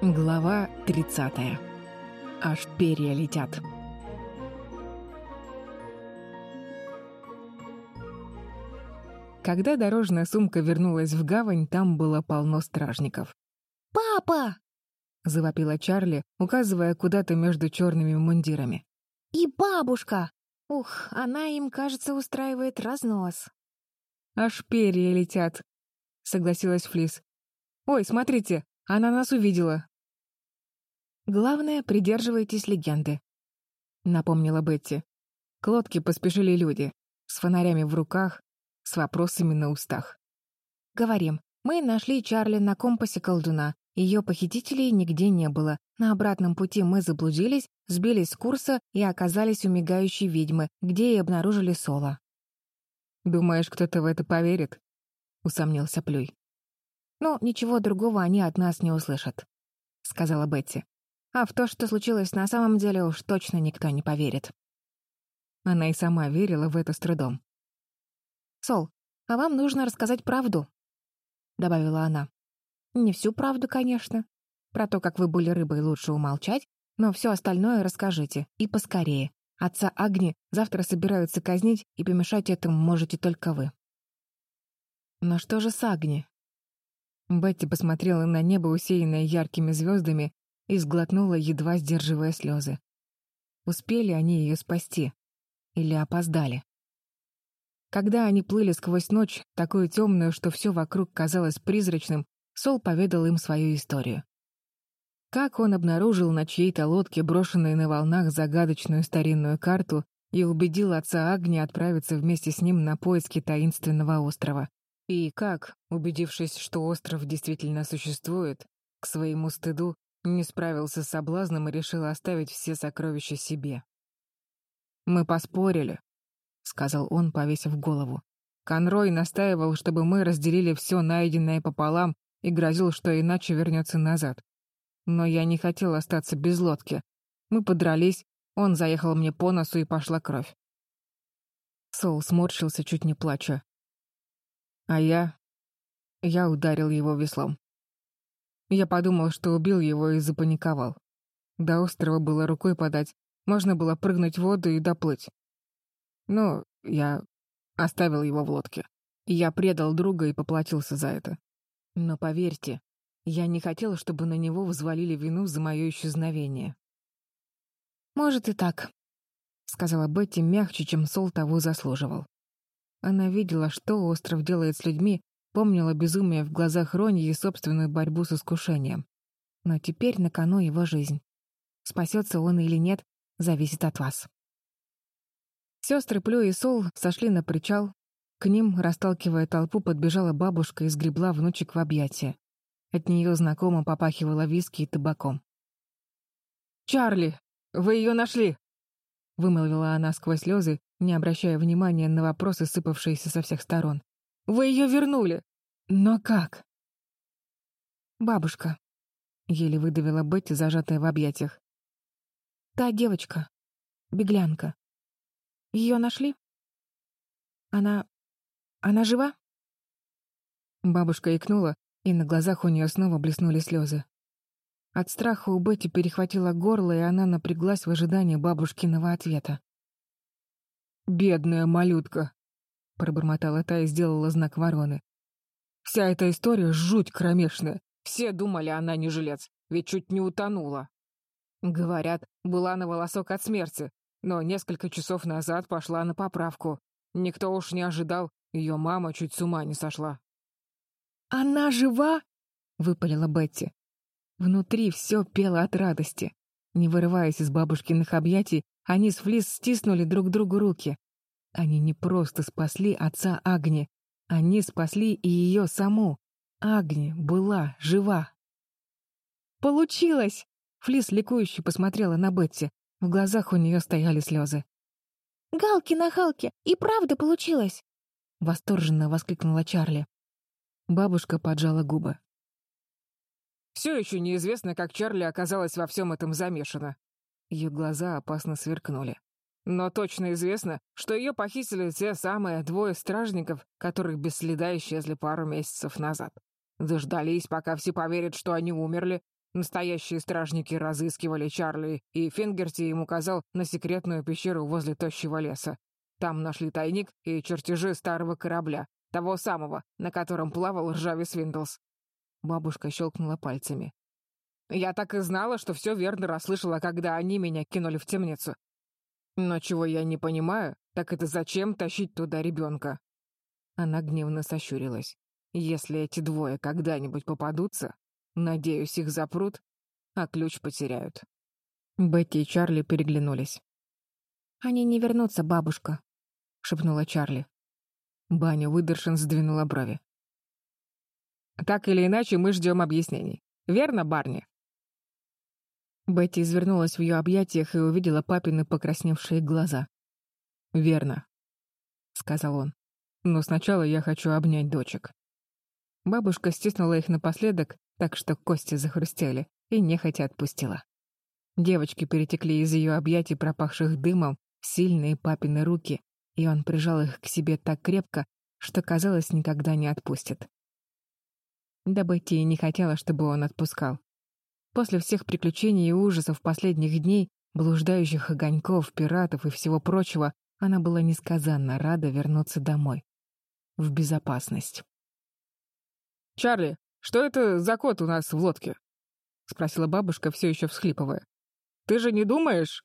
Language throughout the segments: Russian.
Глава 30. Аж перья летят. Когда дорожная сумка вернулась в гавань, там было полно стражников. «Папа!» — завопила Чарли, указывая куда-то между черными мундирами. «И бабушка!» Ух, она им, кажется, устраивает разнос. «Аж перья летят», — согласилась Флис. «Ой, смотрите, она нас увидела». «Главное, придерживайтесь легенды», — напомнила Бетти. К лодке поспешили люди, с фонарями в руках, с вопросами на устах. «Говорим, мы нашли Чарли на компасе колдуна. Ее похитителей нигде не было. На обратном пути мы заблудились, сбились с курса и оказались у мигающей ведьмы, где и обнаружили Соло». «Думаешь, кто-то в это поверит?» — усомнился Плюй. «Ну, ничего другого они от нас не услышат», — сказала Бетти. «А в то, что случилось на самом деле, уж точно никто не поверит». Она и сама верила в это с трудом. «Сол, а вам нужно рассказать правду», — добавила она. «Не всю правду, конечно. Про то, как вы были рыбой, лучше умолчать, но все остальное расскажите, и поскорее. Отца Агни завтра собираются казнить, и помешать этому можете только вы». «Но что же с Агни?» Бетти посмотрела на небо, усеянное яркими звездами, и сглотнула, едва сдерживая слезы. Успели они ее спасти? Или опоздали? Когда они плыли сквозь ночь, такую темную, что все вокруг казалось призрачным, Сол поведал им свою историю. Как он обнаружил на чьей-то лодке, брошенной на волнах, загадочную старинную карту и убедил отца Агни отправиться вместе с ним на поиски таинственного острова. И как, убедившись, что остров действительно существует, к своему стыду не справился с соблазном и решил оставить все сокровища себе. «Мы поспорили», — сказал он, повесив голову. Конрой настаивал, чтобы мы разделили все найденное пополам и грозил, что иначе вернется назад. Но я не хотел остаться без лодки. Мы подрались, он заехал мне по носу и пошла кровь. Сол сморщился, чуть не плача. А я... Я ударил его веслом. Я подумал, что убил его и запаниковал. До острова было рукой подать, можно было прыгнуть в воду и доплыть. Но я оставил его в лодке. Я предал друга и поплатился за это. Но поверьте, я не хотел, чтобы на него взвалили вину за мое исчезновение. «Может и так», — сказала Бетти мягче, чем Сол того заслуживал. Она видела, что остров делает с людьми, помнила безумие в глазах Рони и собственную борьбу с искушением. Но теперь на кону его жизнь. Спасется он или нет, зависит от вас. Сестры Плю и Сол сошли на причал. К ним, расталкивая толпу, подбежала бабушка и сгребла внучек в объятия. От нее знакомо попахивало виски и табаком. «Чарли, вы ее нашли!» Вымолвила она сквозь слезы, не обращая внимания на вопросы, сыпавшиеся со всех сторон. «Вы ее вернули! Но как?» «Бабушка», — еле выдавила Бетти, зажатая в объятиях. «Та девочка, беглянка. Ее нашли? Она... она жива?» Бабушка икнула, и на глазах у нее снова блеснули слезы. От страха у Бетти перехватило горло, и она напряглась в ожидании бабушкиного ответа. «Бедная малютка!» — пробормотала та и сделала знак вороны. «Вся эта история — жуть кромешная. Все думали, она не жилец, ведь чуть не утонула. Говорят, была на волосок от смерти, но несколько часов назад пошла на поправку. Никто уж не ожидал, ее мама чуть с ума не сошла». «Она жива?» — выпалила Бетти. Внутри все пело от радости. Не вырываясь из бабушкиных объятий, они с Флис стиснули друг другу руки. Они не просто спасли отца Агни, они спасли и ее саму. Агни была жива. «Получилось!» Флис ликующе посмотрела на Бетти. В глазах у нее стояли слезы. «Галки на Халке! И правда получилось!» Восторженно воскликнула Чарли. Бабушка поджала губы. Все еще неизвестно, как Чарли оказалась во всем этом замешана. Ее глаза опасно сверкнули. Но точно известно, что ее похитили те самые двое стражников, которых без следа исчезли пару месяцев назад. Дождались, пока все поверят, что они умерли, Настоящие стражники разыскивали Чарли, и Фингерти им указал на секретную пещеру возле тощего леса. Там нашли тайник и чертежи старого корабля, того самого, на котором плавал ржавый Свиндлс. Бабушка щелкнула пальцами. Я так и знала, что все верно расслышала, когда они меня кинули в темницу. Но чего я не понимаю, так это зачем тащить туда ребенка? Она гневно сощурилась. Если эти двое когда-нибудь попадутся, надеюсь, их запрут, а ключ потеряют. Бетти и Чарли переглянулись. «Они не вернутся, бабушка», — шепнула Чарли. Баня выдершин сдвинула брови. «Так или иначе, мы ждем объяснений. Верно, Барни?» Бетти извернулась в ее объятиях и увидела папины покрасневшие глаза. «Верно», — сказал он. «Но сначала я хочу обнять дочек». Бабушка стиснула их напоследок, так что кости захрустели, и нехотя отпустила. Девочки перетекли из ее объятий, пропахших дымом, в сильные папины руки, и он прижал их к себе так крепко, что, казалось, никогда не отпустит. Да Бетти и не хотела, чтобы он отпускал. После всех приключений и ужасов последних дней, блуждающих огоньков, пиратов и всего прочего, она была несказанно рада вернуться домой. В безопасность. «Чарли, что это за кот у нас в лодке?» — спросила бабушка, все еще всхлипывая. «Ты же не думаешь?»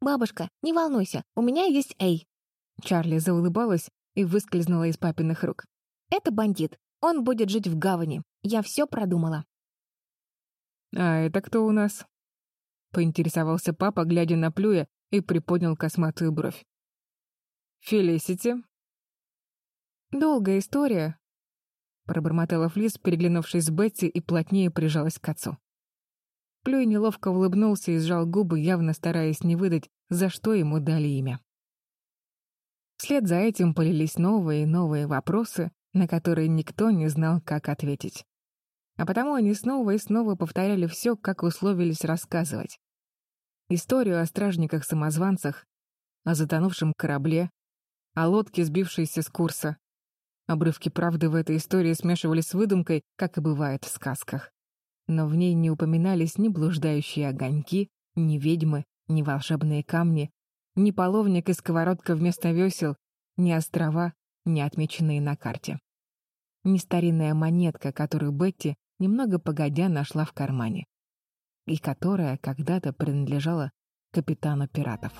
«Бабушка, не волнуйся, у меня есть Эй». Чарли заулыбалась и выскользнула из папиных рук. «Это бандит. Он будет жить в гавани. Я все продумала». «А это кто у нас?» — поинтересовался папа, глядя на Плюя, и приподнял косматую бровь. «Фелисити?» «Долгая история», — пробормотала Флис, переглянувшись с Бетти и плотнее прижалась к отцу. Плюй неловко улыбнулся и сжал губы, явно стараясь не выдать, за что ему дали имя. Вслед за этим полились новые и новые вопросы, на которые никто не знал, как ответить. А потому они снова и снова повторяли все, как условились рассказывать. Историю о стражниках-самозванцах, о затонувшем корабле, о лодке, сбившейся с курса. Обрывки правды в этой истории смешивались с выдумкой, как и бывает в сказках но в ней не упоминались ни блуждающие огоньки, ни ведьмы, ни волшебные камни, ни половник и сковородка вместо весел, ни острова, ни отмеченные на карте. Ни старинная монетка, которую Бетти немного погодя нашла в кармане, и которая когда-то принадлежала капитану пиратов.